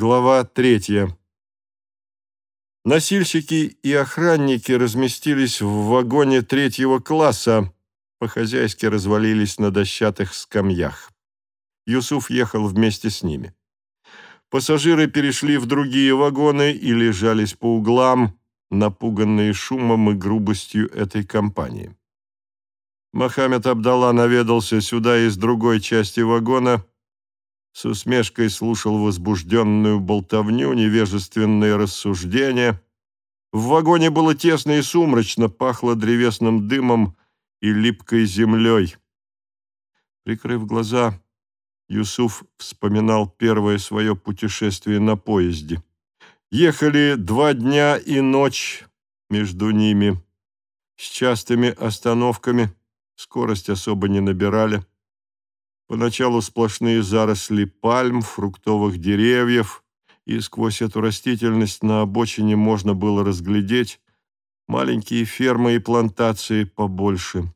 Глава третья. Носильщики и охранники разместились в вагоне третьего класса, по-хозяйски развалились на дощатых скамьях. Юсуф ехал вместе с ними. Пассажиры перешли в другие вагоны и лежались по углам, напуганные шумом и грубостью этой компании. Мохаммед Абдалла наведался сюда из другой части вагона, с усмешкой слушал возбужденную болтовню, невежественные рассуждения. В вагоне было тесно и сумрачно, пахло древесным дымом и липкой землей. Прикрыв глаза, Юсуф вспоминал первое свое путешествие на поезде. Ехали два дня и ночь между ними, с частыми остановками, скорость особо не набирали. Поначалу сплошные заросли пальм, фруктовых деревьев, и сквозь эту растительность на обочине можно было разглядеть маленькие фермы и плантации побольше.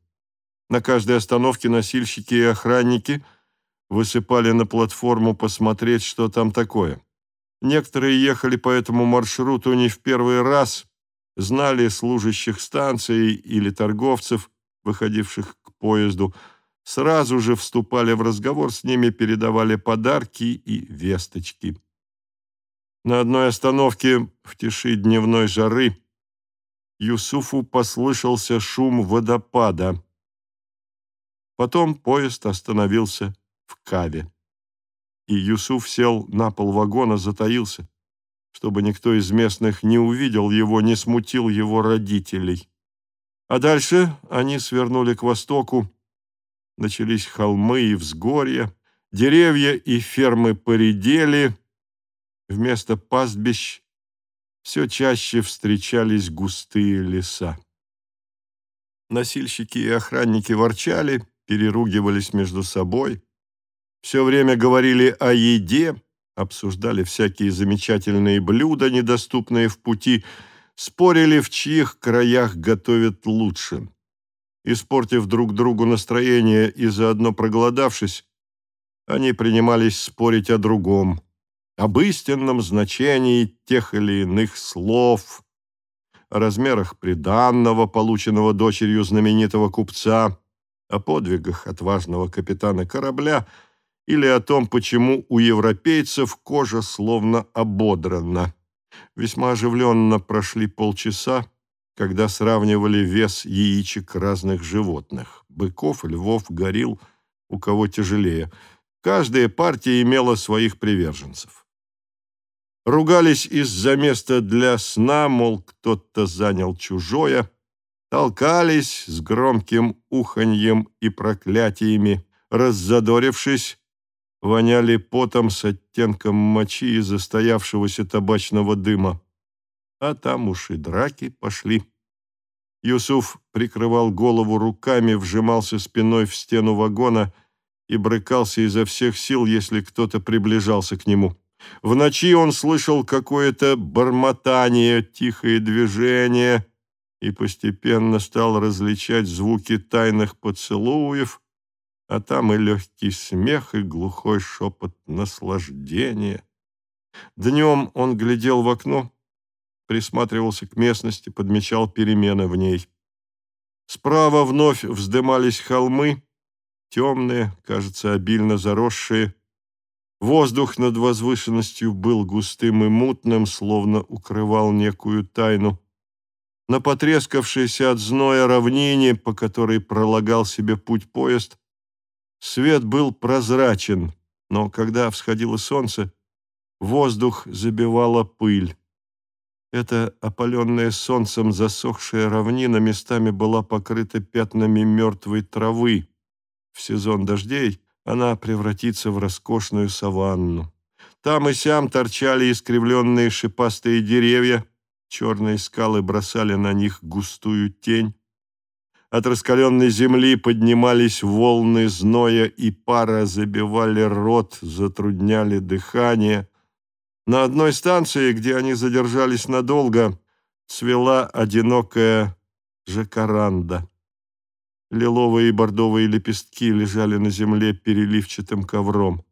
На каждой остановке носильщики и охранники высыпали на платформу посмотреть, что там такое. Некоторые ехали по этому маршруту не в первый раз, знали служащих станции или торговцев, выходивших к поезду, сразу же вступали в разговор с ними, передавали подарки и весточки. На одной остановке в тиши дневной жары Юсуфу послышался шум водопада. Потом поезд остановился в Каве. И Юсуф сел на пол вагона, затаился, чтобы никто из местных не увидел его, не смутил его родителей. А дальше они свернули к востоку, начались холмы и взгорья, деревья и фермы поредели, вместо пастбищ все чаще встречались густые леса. Носильщики и охранники ворчали, переругивались между собой, все время говорили о еде, обсуждали всякие замечательные блюда, недоступные в пути, спорили, в чьих краях готовят лучше испортив друг другу настроение и заодно проголодавшись, они принимались спорить о другом, об истинном значении тех или иных слов, о размерах приданного, полученного дочерью знаменитого купца, о подвигах отважного капитана корабля или о том, почему у европейцев кожа словно ободрана. Весьма оживленно прошли полчаса, когда сравнивали вес яичек разных животных – быков, львов, горилл, у кого тяжелее. Каждая партия имела своих приверженцев. Ругались из-за места для сна, мол, кто-то занял чужое, толкались с громким уханьем и проклятиями, раззадорившись, воняли потом с оттенком мочи и застоявшегося табачного дыма а там уж и драки пошли. Юсуф прикрывал голову руками, вжимался спиной в стену вагона и брыкался изо всех сил, если кто-то приближался к нему. В ночи он слышал какое-то бормотание, тихое движение и постепенно стал различать звуки тайных поцелуев, а там и легкий смех, и глухой шепот наслаждения. Днем он глядел в окно, присматривался к местности, подмечал перемены в ней. Справа вновь вздымались холмы, темные, кажется, обильно заросшие. Воздух над возвышенностью был густым и мутным, словно укрывал некую тайну. На потрескавшейся от зноя равнине, по которой пролагал себе путь поезд, свет был прозрачен, но когда всходило солнце, воздух забивала пыль. Эта опаленная солнцем засохшая равнина местами была покрыта пятнами мертвой травы. В сезон дождей она превратится в роскошную саванну. Там и сям торчали искривленные шипастые деревья, черные скалы бросали на них густую тень. От раскаленной земли поднимались волны зноя, и пара забивали рот, затрудняли дыхание – на одной станции, где они задержались надолго, цвела одинокая жакаранда. Лиловые и бордовые лепестки лежали на земле переливчатым ковром.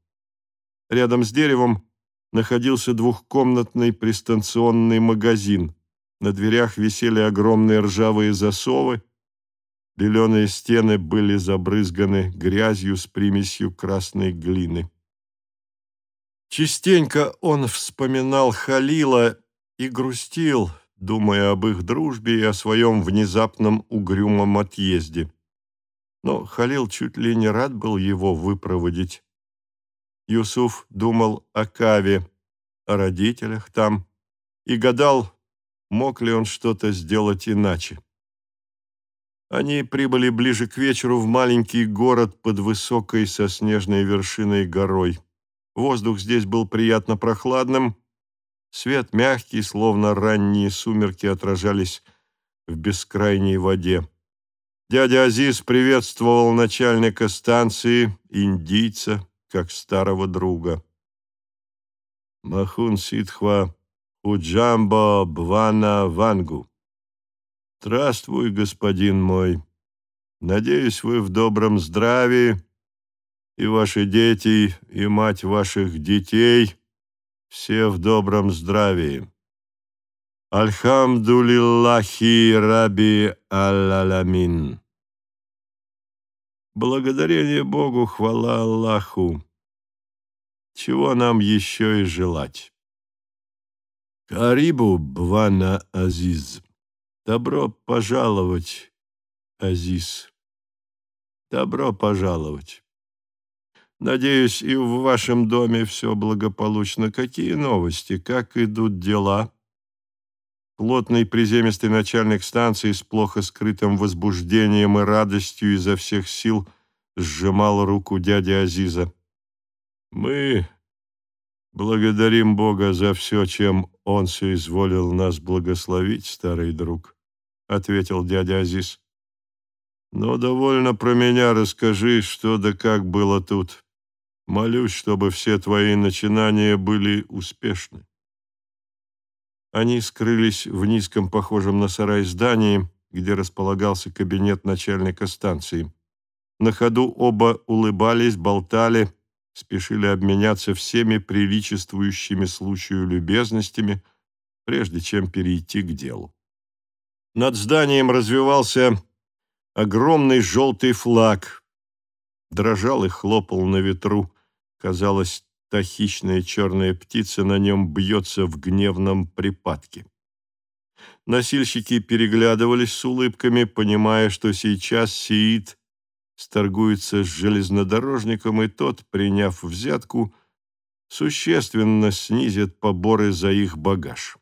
Рядом с деревом находился двухкомнатный пристанционный магазин. На дверях висели огромные ржавые засовы, беленые стены были забрызганы грязью с примесью красной глины. Частенько он вспоминал Халила и грустил, думая об их дружбе и о своем внезапном угрюмом отъезде. Но Халил чуть ли не рад был его выпроводить. Юсуф думал о Каве, о родителях там, и гадал, мог ли он что-то сделать иначе. Они прибыли ближе к вечеру в маленький город под высокой соснежной вершиной горой. Воздух здесь был приятно прохладным, свет мягкий, словно ранние сумерки отражались в бескрайней воде. Дядя Азиз приветствовал начальника станции, индийца, как старого друга. Махун Ситхва Уджамбо Бвана Вангу. Здравствуй, господин мой. Надеюсь, вы в добром здравии, и ваши дети, и мать ваших детей все в добром здравии. Альхамдулиллахи Раби Аллаламин. Благодарение Богу, хвала Аллаху. Чего нам еще и желать? Карибу, Бвана Азиз. Добро пожаловать, Азиз. Добро пожаловать. Надеюсь, и в вашем доме все благополучно. Какие новости? Как идут дела? Плотный приземистый начальник станции с плохо скрытым возбуждением и радостью изо всех сил сжимал руку дяди Азиза. «Мы благодарим Бога за все, чем Он соизволил нас благословить, старый друг», — ответил дядя Азиз. «Но довольно про меня расскажи, что да как было тут. Молюсь, чтобы все твои начинания были успешны». Они скрылись в низком, похожем на сарай здании, где располагался кабинет начальника станции. На ходу оба улыбались, болтали, спешили обменяться всеми приличествующими случаю любезностями, прежде чем перейти к делу. Над зданием развивался огромный желтый флаг. Дрожал и хлопал на ветру. Казалось, Та хищная черная птица на нем бьется в гневном припадке. Носильщики переглядывались с улыбками, понимая, что сейчас Сиит сторгуется с железнодорожником, и тот, приняв взятку, существенно снизит поборы за их багаж.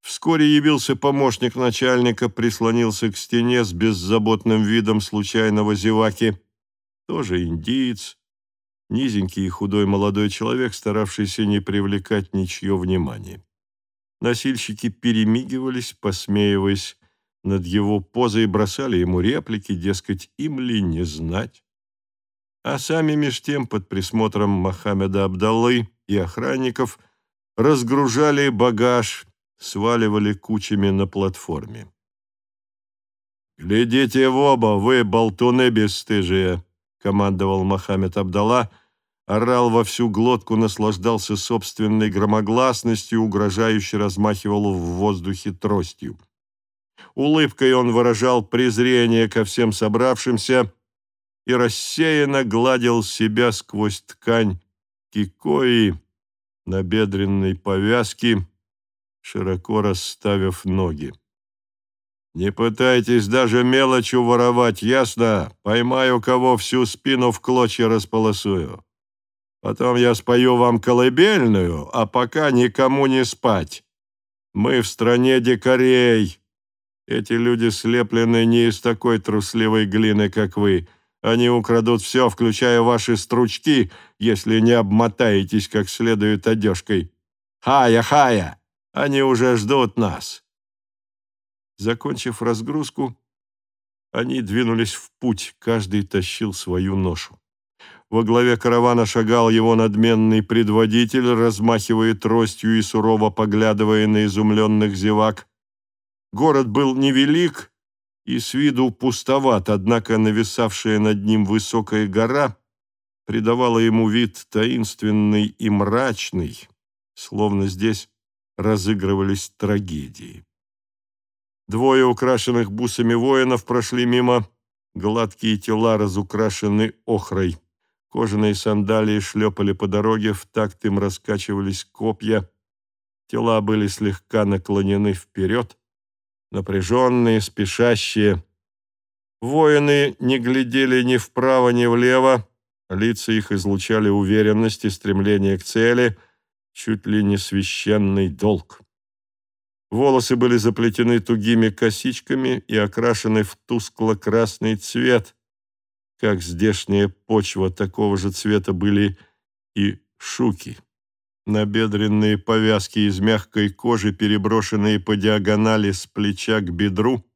Вскоре явился помощник начальника, прислонился к стене с беззаботным видом случайного зеваки, тоже индиец, низенький и худой молодой человек, старавшийся не привлекать ничье внимание. Носильщики перемигивались, посмеиваясь над его позой, бросали ему реплики, дескать, им ли не знать. А сами меж тем под присмотром Мохаммеда Абдаллы и охранников разгружали багаж, сваливали кучами на платформе. «Глядите в оба, вы болтуны бесстыжие!» — командовал Мохаммед Абдалла, орал во всю глотку, наслаждался собственной громогласностью, угрожающе размахивал в воздухе тростью. Улыбкой он выражал презрение ко всем собравшимся и рассеянно гладил себя сквозь ткань кикои на бедренной повязке, широко расставив ноги. «Не пытайтесь даже мелочью воровать, ясно? Поймаю кого всю спину в клочья располосую. Потом я спою вам колыбельную, а пока никому не спать. Мы в стране дикарей. Эти люди слеплены не из такой трусливой глины, как вы. Они украдут все, включая ваши стручки, если не обмотаетесь как следует одежкой. Хая, хая! Они уже ждут нас. Закончив разгрузку, они двинулись в путь, каждый тащил свою ношу. Во главе каравана шагал его надменный предводитель, размахивая тростью и сурово поглядывая на изумленных зевак. Город был невелик и с виду пустоват, однако нависавшая над ним высокая гора придавала ему вид таинственный и мрачный, словно здесь разыгрывались трагедии. Двое украшенных бусами воинов прошли мимо, гладкие тела разукрашены охрой. Кожаные сандалии шлепали по дороге, в такт им раскачивались копья. Тела были слегка наклонены вперед, напряженные, спешащие. Воины не глядели ни вправо, ни влево, лица их излучали уверенность и стремление к цели, чуть ли не священный долг. Волосы были заплетены тугими косичками и окрашены в тускло-красный цвет. Как здешняя почва такого же цвета были и шуки. Набедренные повязки из мягкой кожи, переброшенные по диагонали с плеча к бедру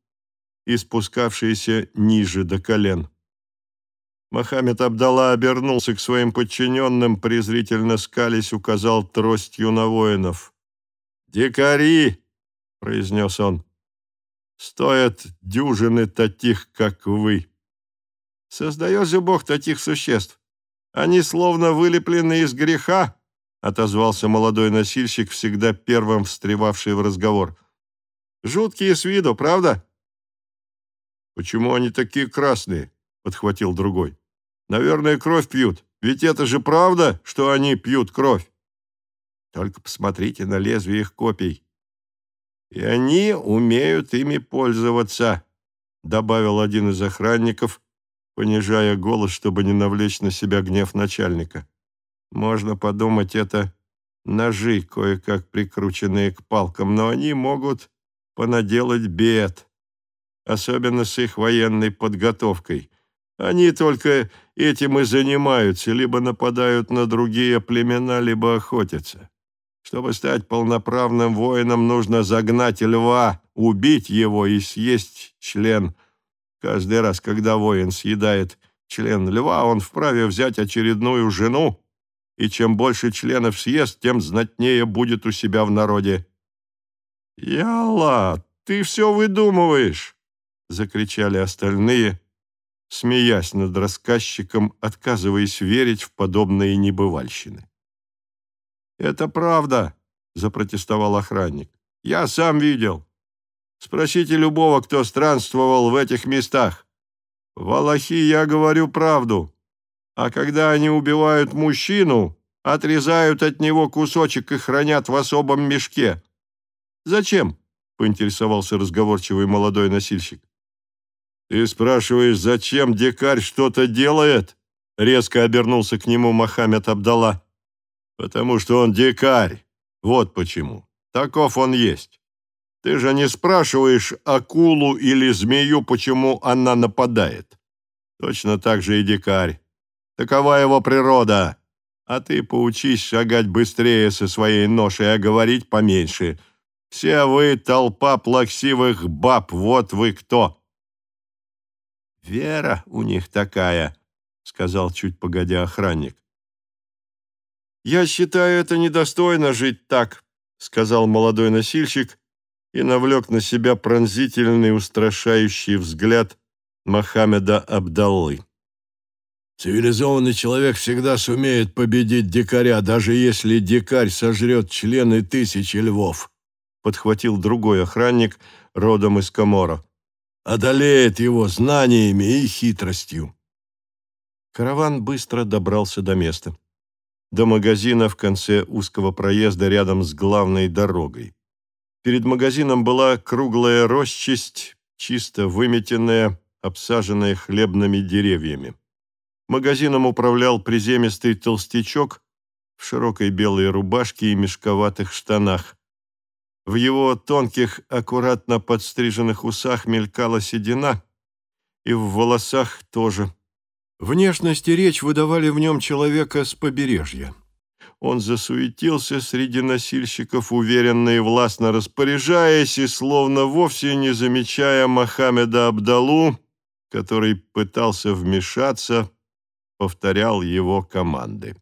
и спускавшиеся ниже до колен. Мохаммед Абдалла обернулся к своим подчиненным, презрительно скались, указал тростью на воинов. «Дикари!» — произнес он. «Стоят дюжины таких, как вы. Создает же Бог таких существ. Они словно вылеплены из греха, отозвался молодой носильщик, всегда первым встревавший в разговор. «Жуткие с виду, правда?» «Почему они такие красные?» — подхватил другой. «Наверное, кровь пьют. Ведь это же правда, что они пьют кровь?» «Только посмотрите на лезвие их копий. И они умеют ими пользоваться», — добавил один из охранников, понижая голос, чтобы не навлечь на себя гнев начальника. Можно подумать, это ножи, кое-как прикрученные к палкам, но они могут понаделать бед, особенно с их военной подготовкой. Они только этим и занимаются, либо нападают на другие племена, либо охотятся. Чтобы стать полноправным воином, нужно загнать льва, убить его и съесть член. Каждый раз, когда воин съедает член льва, он вправе взять очередную жену и чем больше членов съест, тем знатнее будет у себя в народе. «Ялла, ты все выдумываешь!» — закричали остальные, смеясь над рассказчиком, отказываясь верить в подобные небывальщины. «Это правда», — запротестовал охранник. «Я сам видел. Спросите любого, кто странствовал в этих местах. В Аллахи я говорю правду а когда они убивают мужчину, отрезают от него кусочек и хранят в особом мешке. Зачем? поинтересовался разговорчивый молодой носильщик. Ты спрашиваешь, зачем дикарь что-то делает? Резко обернулся к нему Мохаммед Абдалла. Потому что он дикарь. Вот почему. Таков он есть. Ты же не спрашиваешь акулу или змею, почему она нападает. Точно так же и дикарь. Такова его природа. А ты поучись шагать быстрее со своей ношей, а говорить поменьше. Все вы толпа плаксивых баб, вот вы кто. Вера у них такая, сказал чуть погодя охранник. Я считаю это недостойно жить так, сказал молодой носильщик и навлек на себя пронзительный устрашающий взгляд Мохаммеда Абдаллы. Цивилизованный человек всегда сумеет победить дикаря, даже если дикарь сожрет члены тысячи львов», — подхватил другой охранник родом из Камора. «Одолеет его знаниями и хитростью». Караван быстро добрался до места. До магазина в конце узкого проезда рядом с главной дорогой. Перед магазином была круглая росчесть, чисто выметенная, обсаженная хлебными деревьями. Магазином управлял приземистый толстячок в широкой белой рубашке и мешковатых штанах. В его тонких, аккуратно подстриженных усах мелькала седина, и в волосах тоже. Внешность и речь выдавали в нем человека с побережья. Он засуетился среди носильщиков, уверенно и властно распоряжаясь, и словно вовсе не замечая Мохаммеда Абдалу, который пытался вмешаться, повторял его команды.